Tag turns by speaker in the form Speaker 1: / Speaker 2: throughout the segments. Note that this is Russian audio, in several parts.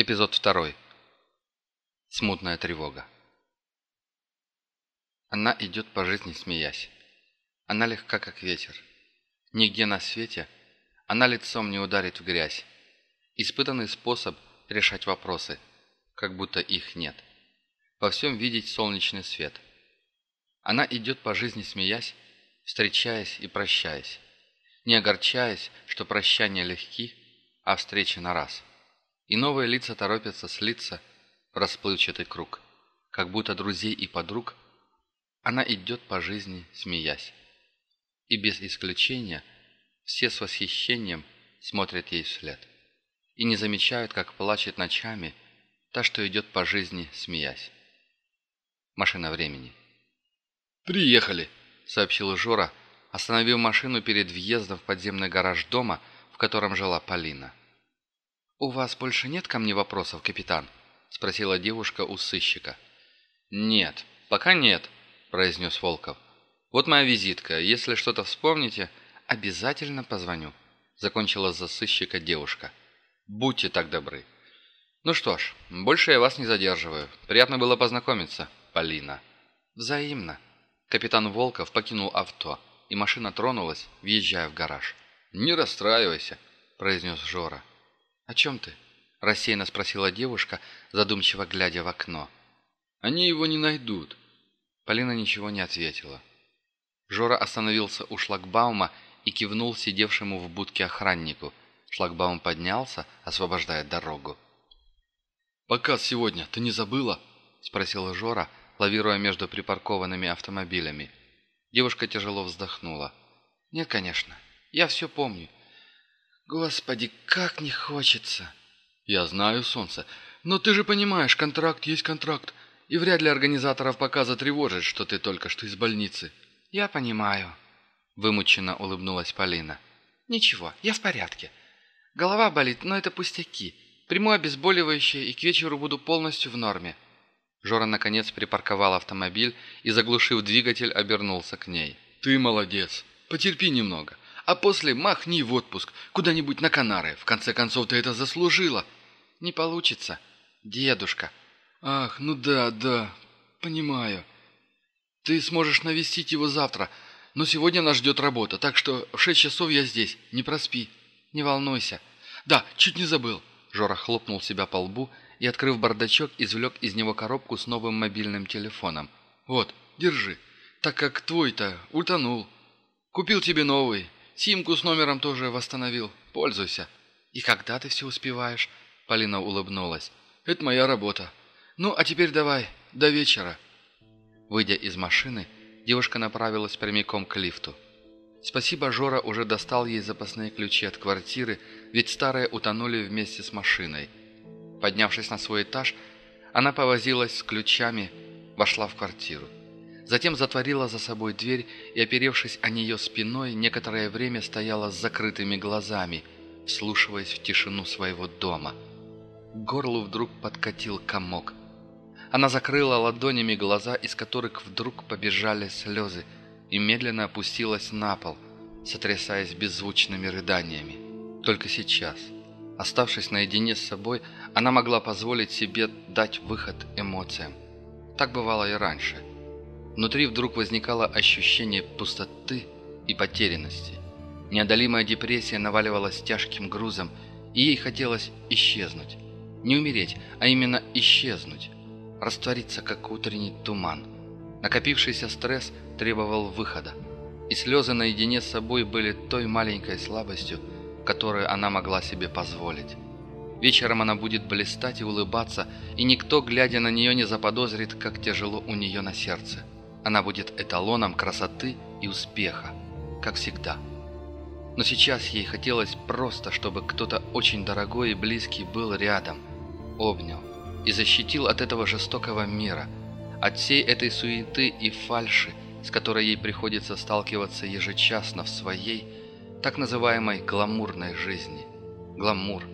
Speaker 1: Эпизод второй. Смутная тревога. Она идет по жизни, смеясь. Она легка, как ветер. Нигде на свете она лицом не ударит в грязь. Испытанный способ решать вопросы, как будто их нет. Во всем видеть солнечный свет. Она идет по жизни, смеясь, встречаясь и прощаясь. Не огорчаясь, что прощания легки, а встречи на раз – и новые лица торопятся слиться в расплывчатый круг. Как будто друзей и подруг она идет по жизни, смеясь. И без исключения все с восхищением смотрят ей вслед. И не замечают, как плачет ночами та, что идет по жизни, смеясь. Машина времени.
Speaker 2: «Приехали!»
Speaker 1: — сообщил Жора, остановив машину перед въездом в подземный гараж дома, в котором жила Полина. «У вас больше нет ко мне вопросов, капитан?» — спросила девушка у сыщика.
Speaker 2: «Нет, пока нет», — произнес Волков. «Вот моя визитка. Если что-то вспомните,
Speaker 1: обязательно позвоню», — закончила за сыщика девушка.
Speaker 2: «Будьте так добры». «Ну что ж, больше я вас не задерживаю. Приятно было познакомиться, Полина».
Speaker 1: «Взаимно». Капитан Волков покинул авто, и машина тронулась, въезжая в гараж.
Speaker 2: «Не расстраивайся», — произнес Жора.
Speaker 1: «О чем ты?» – рассеянно спросила девушка, задумчиво глядя в окно.
Speaker 2: «Они его не найдут».
Speaker 1: Полина ничего не ответила. Жора остановился у шлагбаума и кивнул сидевшему в будке охраннику. Шлагбаум поднялся, освобождая дорогу.
Speaker 2: «Показ сегодня ты не забыла?» – спросила Жора, лавируя между припаркованными автомобилями.
Speaker 1: Девушка тяжело вздохнула. «Нет, конечно. Я все помню. Господи, как не хочется.
Speaker 2: Я знаю, солнце. Но ты же понимаешь, контракт есть контракт. И вряд ли организаторов показа тревожит, что ты только что из больницы.
Speaker 1: Я понимаю. Вымученно улыбнулась Полина. Ничего, я в порядке. Голова болит, но это пустяки. Приму обезболивающее и к вечеру буду полностью в норме. Жора наконец припарковал автомобиль и, заглушив двигатель, обернулся к ней.
Speaker 2: «Ты молодец. Потерпи немного а после махни в отпуск, куда-нибудь на Канары. В конце концов, ты это заслужила».
Speaker 1: «Не получится, дедушка».
Speaker 2: «Ах, ну да, да, понимаю. Ты сможешь навестить его завтра, но сегодня нас ждет работа, так что в шесть часов я здесь, не проспи.
Speaker 1: Не волнуйся».
Speaker 2: «Да, чуть не забыл».
Speaker 1: Жора хлопнул себя по лбу и, открыв бардачок, извлек из него коробку с новым мобильным телефоном.
Speaker 2: «Вот, держи, так как твой-то утонул. Купил тебе новый, Симку с номером тоже восстановил. Пользуйся».
Speaker 1: «И когда ты все успеваешь?» Полина улыбнулась.
Speaker 2: «Это моя работа. Ну, а теперь давай, до вечера».
Speaker 1: Выйдя из машины, девушка направилась прямиком к лифту. Спасибо, Жора уже достал ей запасные ключи от квартиры, ведь старые утонули вместе с машиной. Поднявшись на свой этаж, она повозилась с ключами, вошла в квартиру. Затем затворила за собой дверь и, оперевшись о нее спиной, некоторое время стояла с закрытыми глазами, вслушиваясь в тишину своего дома. К горлу вдруг подкатил комок. Она закрыла ладонями глаза, из которых вдруг побежали слезы, и медленно опустилась на пол, сотрясаясь беззвучными рыданиями. Только сейчас, оставшись наедине с собой, она могла позволить себе дать выход эмоциям. Так бывало и раньше. Внутри вдруг возникало ощущение пустоты и потерянности. Неодолимая депрессия наваливалась тяжким грузом, и ей хотелось исчезнуть. Не умереть, а именно исчезнуть. Раствориться, как утренний туман. Накопившийся стресс требовал выхода. И слезы наедине с собой были той маленькой слабостью, которую она могла себе позволить. Вечером она будет блистать и улыбаться, и никто, глядя на нее, не заподозрит, как тяжело у нее на сердце. Она будет эталоном красоты и успеха, как всегда. Но сейчас ей хотелось просто, чтобы кто-то очень дорогой и близкий был рядом, обнял и защитил от этого жестокого мира, от всей этой суеты и фальши, с которой ей приходится сталкиваться ежечасно в своей, так называемой гламурной жизни. Гламур.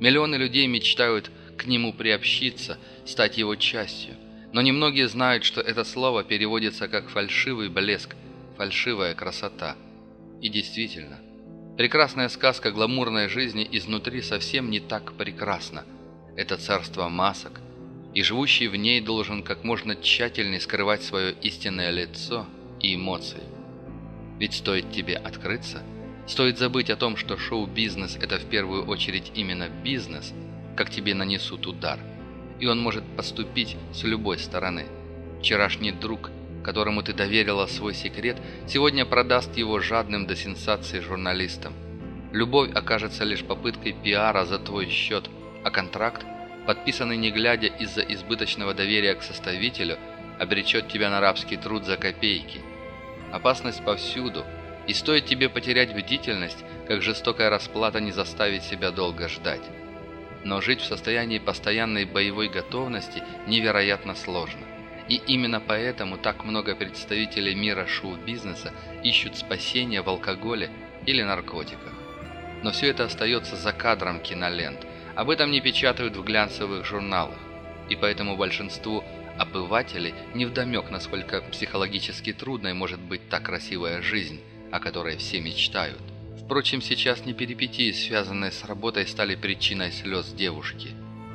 Speaker 1: Миллионы людей мечтают к нему приобщиться, стать его частью – но немногие знают, что это слово переводится как «фальшивый блеск», «фальшивая красота». И действительно, прекрасная сказка гламурной жизни изнутри совсем не так прекрасна. Это царство масок, и живущий в ней должен как можно тщательнее скрывать свое истинное лицо и эмоции. Ведь стоит тебе открыться, стоит забыть о том, что шоу-бизнес – это в первую очередь именно бизнес, как тебе нанесут удар. И он может поступить с любой стороны. Вчерашний друг, которому ты доверила свой секрет, сегодня продаст его жадным до сенсации журналистам. Любовь окажется лишь попыткой пиара за твой счет, а контракт, подписанный не глядя из-за избыточного доверия к составителю, обречет тебя на рабский труд за копейки – Опасность повсюду, и стоит тебе потерять бдительность, как жестокая расплата не заставит себя долго ждать. Но жить в состоянии постоянной боевой готовности невероятно сложно. И именно поэтому так много представителей мира шоу-бизнеса ищут спасения в алкоголе или наркотиках. Но все это остается за кадром кинолент. Об этом не печатают в глянцевых журналах. И поэтому большинству обывателей невдомек, насколько психологически трудной может быть та красивая жизнь, о которой все мечтают. Впрочем, сейчас не перипетии, связанные с работой, стали причиной слез девушки.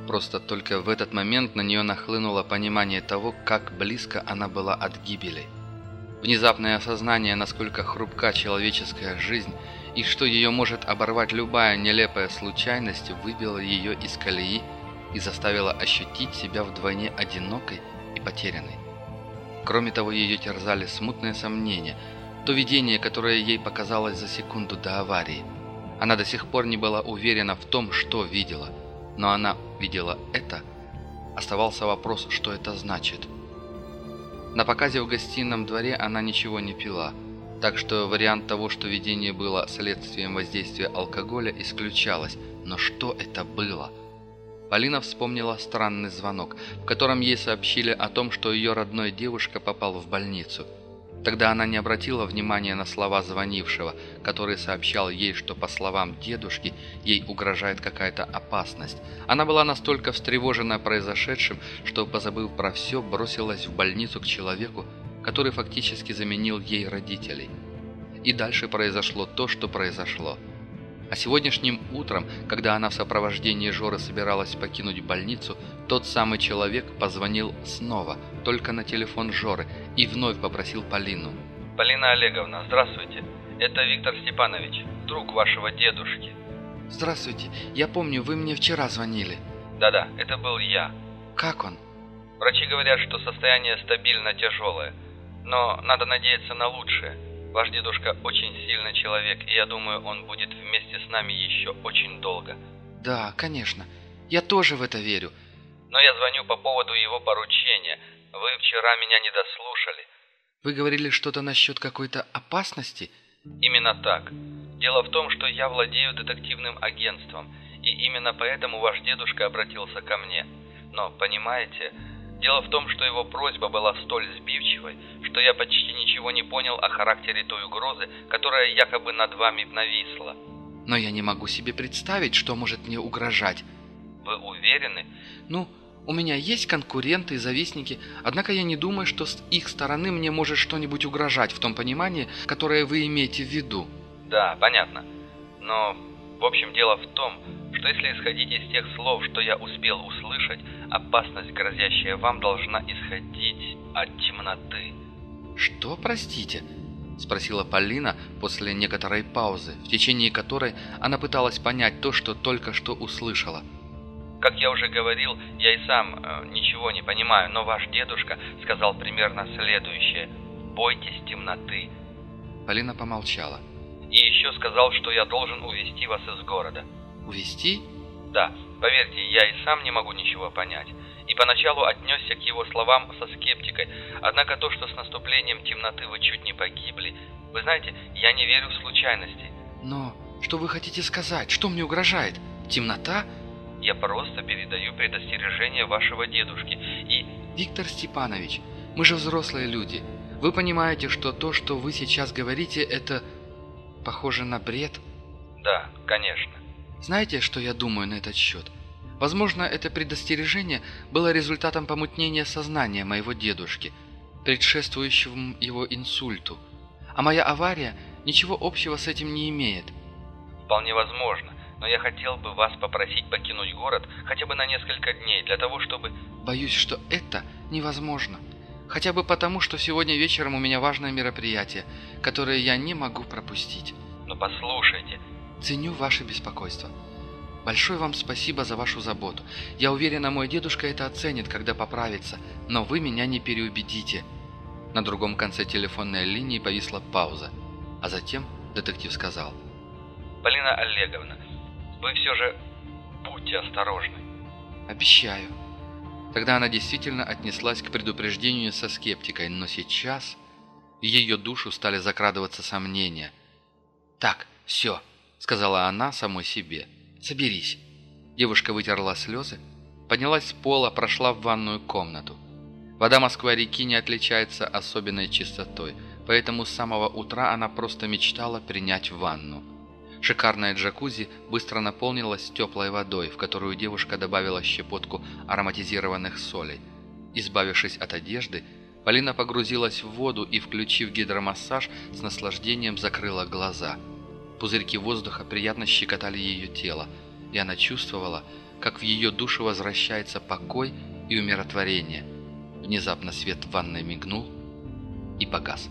Speaker 1: Просто только в этот момент на нее нахлынуло понимание того, как близко она была от гибели. Внезапное осознание, насколько хрупка человеческая жизнь и что ее может оборвать любая нелепая случайность, выбило ее из колеи и заставило ощутить себя вдвойне одинокой и потерянной. Кроме того, ее терзали смутные сомнения, то видение, которое ей показалось за секунду до аварии. Она до сих пор не была уверена в том, что видела, но она видела это. Оставался вопрос, что это значит. На показе в гостином дворе она ничего не пила, так что вариант того, что видение было следствием воздействия алкоголя, исключалось. Но что это было? Полина вспомнила странный звонок, в котором ей сообщили о том, что ее родной девушка попал в больницу. Тогда она не обратила внимания на слова звонившего, который сообщал ей, что, по словам дедушки, ей угрожает какая-то опасность. Она была настолько встревожена произошедшим, что, позабыв про все, бросилась в больницу к человеку, который фактически заменил ей родителей. И дальше произошло то, что произошло – а сегодняшним утром, когда она в сопровождении Жоры собиралась покинуть больницу, тот самый человек позвонил снова, только на телефон Жоры, и вновь попросил Полину.
Speaker 3: «Полина Олеговна, здравствуйте. Это Виктор Степанович, друг вашего дедушки».
Speaker 2: «Здравствуйте. Я помню, вы мне вчера звонили».
Speaker 3: «Да-да, это был я».
Speaker 2: «Как он?»
Speaker 3: «Врачи говорят, что состояние стабильно тяжелое, но надо надеяться на лучшее». Ваш дедушка очень сильный человек, и я думаю, он будет вместе с нами еще очень долго».
Speaker 2: «Да, конечно. Я тоже в это верю».
Speaker 3: «Но я звоню по поводу его поручения. Вы вчера меня не дослушали».
Speaker 2: «Вы говорили что-то насчет какой-то опасности?»
Speaker 3: «Именно так. Дело в том, что я владею детективным агентством, и именно поэтому ваш дедушка обратился ко мне. Но, понимаете, Дело в том, что его просьба была столь сбивчивой, что я почти ничего не понял о характере той угрозы, которая якобы над вами нависла.
Speaker 2: Но я не могу себе представить, что может мне угрожать.
Speaker 3: Вы уверены?
Speaker 2: Ну, у меня есть конкуренты и завистники, однако я не думаю, что с их стороны мне может что-нибудь угрожать в том понимании, которое вы имеете в виду.
Speaker 3: Да, понятно. Но, в общем, дело в том, что если исходить из тех слов, что я успел услышать, опасность, грозящая вам, должна исходить от темноты.
Speaker 2: «Что, простите?» – спросила Полина после некоторой паузы, в течение которой она пыталась понять то, что только что услышала.
Speaker 3: Как я уже говорил, я и сам э, ничего не понимаю, но ваш дедушка сказал примерно следующее. «Бойтесь темноты».
Speaker 2: Полина помолчала.
Speaker 3: «И еще сказал, что я должен увести вас из города».
Speaker 2: Увести?
Speaker 3: Да, поверьте, я и сам не могу ничего понять. И поначалу отнесся к его словам со скептикой. Однако то, что с наступлением темноты вы чуть не погибли, вы знаете, я не верю в случайности.
Speaker 2: Но что вы хотите сказать? Что мне угрожает? Темнота?
Speaker 3: Я просто передаю предостережение вашего дедушки и...
Speaker 2: Виктор Степанович, мы же взрослые люди. Вы понимаете, что то, что вы сейчас говорите, это похоже на бред?
Speaker 3: Да, конечно.
Speaker 2: Знаете, что я думаю на этот счет? Возможно, это предостережение было результатом помутнения сознания моего дедушки, предшествующего его инсульту. А моя авария ничего общего с этим не имеет.
Speaker 3: Вполне возможно. Но я хотел бы вас попросить покинуть город хотя бы на несколько дней, для того, чтобы...»
Speaker 1: «Боюсь, что это невозможно. Хотя бы потому, что сегодня вечером у меня важное мероприятие, которое я не могу пропустить».
Speaker 3: «Но послушайте...»
Speaker 1: «Ценю ваше беспокойство. Большое вам спасибо за вашу заботу. Я уверена, мой дедушка это оценит, когда поправится, но вы меня не переубедите». На другом конце телефонной линии повисла пауза, а затем детектив сказал.
Speaker 3: «Полина Олеговна, вы все же будьте осторожны».
Speaker 1: «Обещаю». Тогда она действительно отнеслась к предупреждению со скептикой, но сейчас ее душу стали закрадываться сомнения. «Так, все», — сказала она самой себе, — «соберись». Девушка вытерла слезы, поднялась с пола, прошла в ванную комнату. Вода Москва-реки не отличается особенной чистотой, поэтому с самого утра она просто мечтала принять ванну. Шикарная джакузи быстро наполнилась теплой водой, в которую девушка добавила щепотку ароматизированных солей. Избавившись от одежды, Полина погрузилась в воду и, включив гидромассаж, с наслаждением закрыла глаза. Пузырьки воздуха приятно щекотали ее тело, и она чувствовала, как в ее душу возвращается покой и умиротворение. Внезапно свет в ванной мигнул и погас.